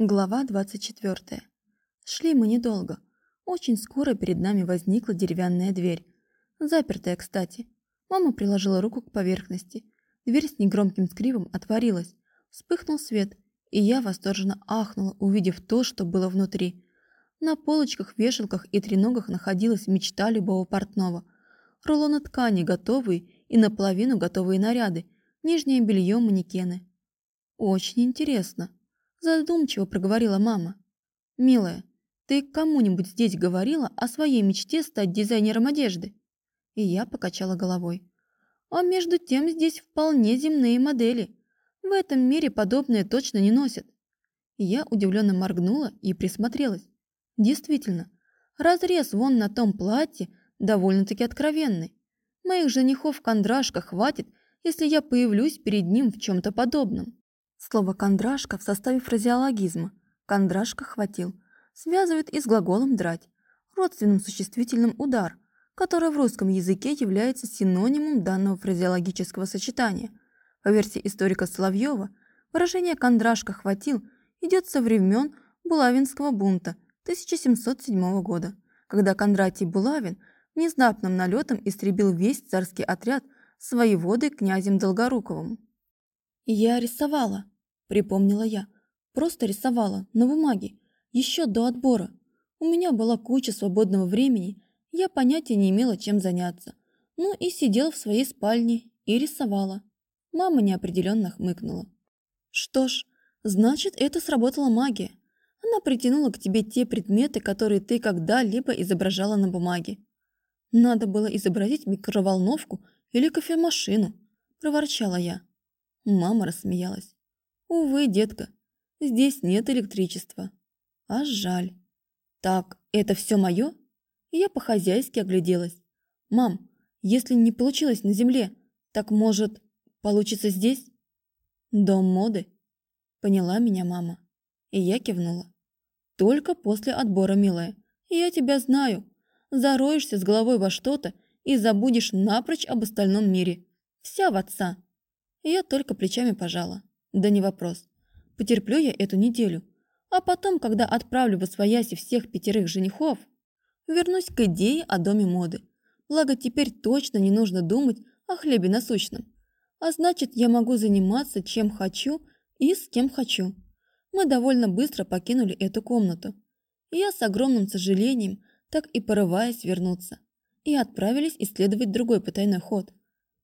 Глава 24. Шли мы недолго. Очень скоро перед нами возникла деревянная дверь. Запертая, кстати. Мама приложила руку к поверхности. Дверь с негромким скрипом отворилась. Вспыхнул свет, и я восторженно ахнула, увидев то, что было внутри. На полочках, вешалках и треногах находилась мечта любого портного. Рулоны ткани готовые и наполовину готовые наряды, нижнее белье, манекены. Очень интересно. Задумчиво проговорила мама. «Милая, ты кому-нибудь здесь говорила о своей мечте стать дизайнером одежды?» И я покачала головой. «А между тем здесь вполне земные модели. В этом мире подобное точно не носят». Я удивленно моргнула и присмотрелась. Действительно, разрез вон на том платье довольно-таки откровенный. Моих женихов кондрашка хватит, если я появлюсь перед ним в чем-то подобном. Слово «кондрашка» в составе фразеологизма «кондрашка хватил» связывает и с глаголом «драть», родственным существительным «удар», которое в русском языке является синонимом данного фразеологического сочетания. По версии историка Соловьева, выражение «кондрашка хватил» идет со времен Булавинского бунта 1707 года, когда Кондратий Булавин внезапным налетом истребил весь царский отряд с воеводой князем Долгоруковым. «Я рисовала», — припомнила я. «Просто рисовала, на бумаге, еще до отбора. У меня была куча свободного времени, я понятия не имела, чем заняться. Ну и сидела в своей спальне и рисовала». Мама неопределенно хмыкнула. «Что ж, значит, это сработала магия. Она притянула к тебе те предметы, которые ты когда-либо изображала на бумаге. Надо было изобразить микроволновку или кофемашину», – проворчала я. Мама рассмеялась. «Увы, детка, здесь нет электричества. А жаль. Так, это все мое?» Я по-хозяйски огляделась. «Мам, если не получилось на земле, так, может, получится здесь?» «Дом моды?» Поняла меня мама. И я кивнула. «Только после отбора, милая. Я тебя знаю. Зароешься с головой во что-то и забудешь напрочь об остальном мире. Вся в отца. Я только плечами пожала. Да не вопрос. Потерплю я эту неделю. А потом, когда отправлю в освояси всех пятерых женихов, вернусь к идее о доме моды. Благо, теперь точно не нужно думать о хлебе насущном. А значит, я могу заниматься чем хочу и с кем хочу. Мы довольно быстро покинули эту комнату. я с огромным сожалением, так и порываясь вернуться, и отправились исследовать другой потайной ход.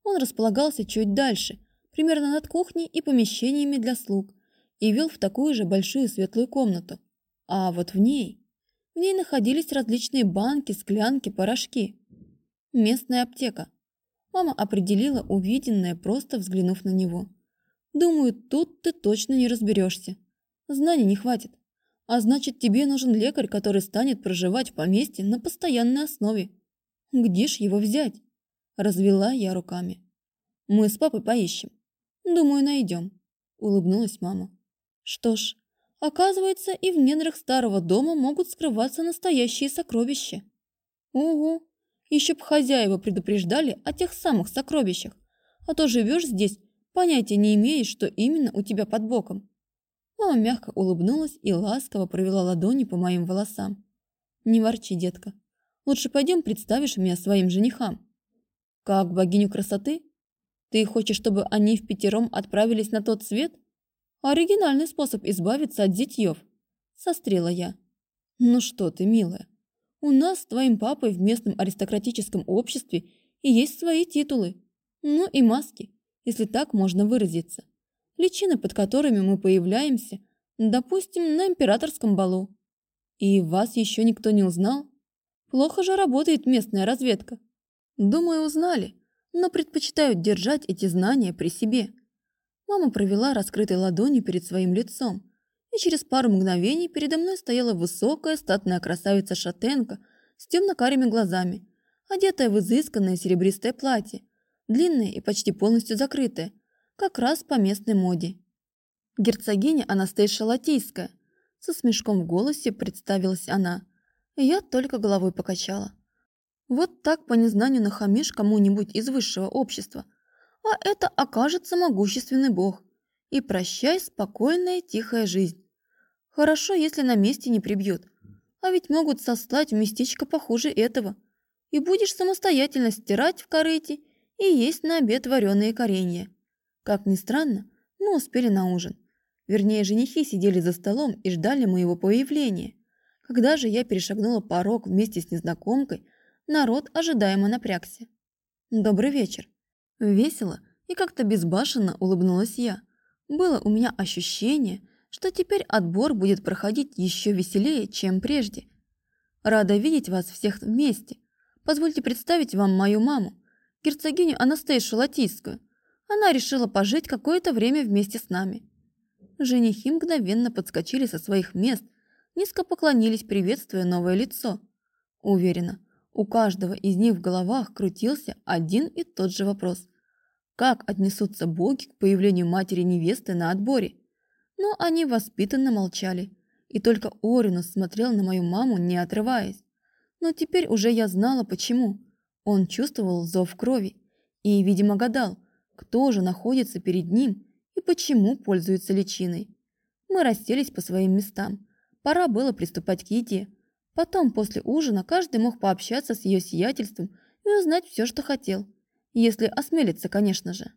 Он располагался чуть дальше, примерно над кухней и помещениями для слуг, и вел в такую же большую светлую комнату. А вот в ней... В ней находились различные банки, склянки, порошки. Местная аптека. Мама определила увиденное, просто взглянув на него. Думаю, тут ты точно не разберешься. Знаний не хватит. А значит, тебе нужен лекарь, который станет проживать в поместье на постоянной основе. Где ж его взять? Развела я руками. Мы с папой поищем. «Думаю, найдем», – улыбнулась мама. «Что ж, оказывается, и в недрах старого дома могут скрываться настоящие сокровища». «Угу, еще б хозяева предупреждали о тех самых сокровищах, а то живешь здесь, понятия не имеешь, что именно у тебя под боком». Мама мягко улыбнулась и ласково провела ладони по моим волосам. «Не ворчи, детка. Лучше пойдем представишь меня своим женихам». «Как богиню красоты?» Ты хочешь, чтобы они в пятером отправились на тот свет? Оригинальный способ избавиться от зятьев. Сострела я. Ну что ты, милая. У нас с твоим папой в местном аристократическом обществе и есть свои титулы. Ну и маски, если так можно выразиться. Личины, под которыми мы появляемся, допустим, на императорском балу. И вас еще никто не узнал? Плохо же работает местная разведка. Думаю, узнали но предпочитают держать эти знания при себе. Мама провела раскрытой ладонью перед своим лицом, и через пару мгновений передо мной стояла высокая статная красавица-шатенка с темно-карими глазами, одетая в изысканное серебристое платье, длинное и почти полностью закрытое, как раз по местной моде. Герцогиня Анастейша Латийская, со смешком в голосе представилась она. Я только головой покачала. Вот так по незнанию нахамишь кому-нибудь из высшего общества, а это окажется могущественный бог. И прощай спокойная тихая жизнь. Хорошо, если на месте не прибьют. А ведь могут сослать в местечко похуже этого. И будешь самостоятельно стирать в корыте и есть на обед вареные коренья. Как ни странно, мы успели на ужин. Вернее, женихи сидели за столом и ждали моего появления. Когда же я перешагнула порог вместе с незнакомкой, народ ожидаемо напрягся. «Добрый вечер». Весело и как-то безбашенно улыбнулась я. Было у меня ощущение, что теперь отбор будет проходить еще веселее, чем прежде. Рада видеть вас всех вместе. Позвольте представить вам мою маму, герцогиню Анастейшу Латийскую. Она решила пожить какое-то время вместе с нами. Женихи мгновенно подскочили со своих мест, низко поклонились, приветствуя новое лицо. Уверена, у каждого из них в головах крутился один и тот же вопрос. Как отнесутся боги к появлению матери невесты на отборе? Но они воспитанно молчали, и только Оринус смотрел на мою маму, не отрываясь. Но теперь уже я знала, почему. Он чувствовал зов крови и, видимо, гадал, кто же находится перед ним и почему пользуется личиной. Мы расселись по своим местам. Пора было приступать к еде. Потом, после ужина, каждый мог пообщаться с ее сиятельством и узнать все, что хотел. Если осмелится, конечно же.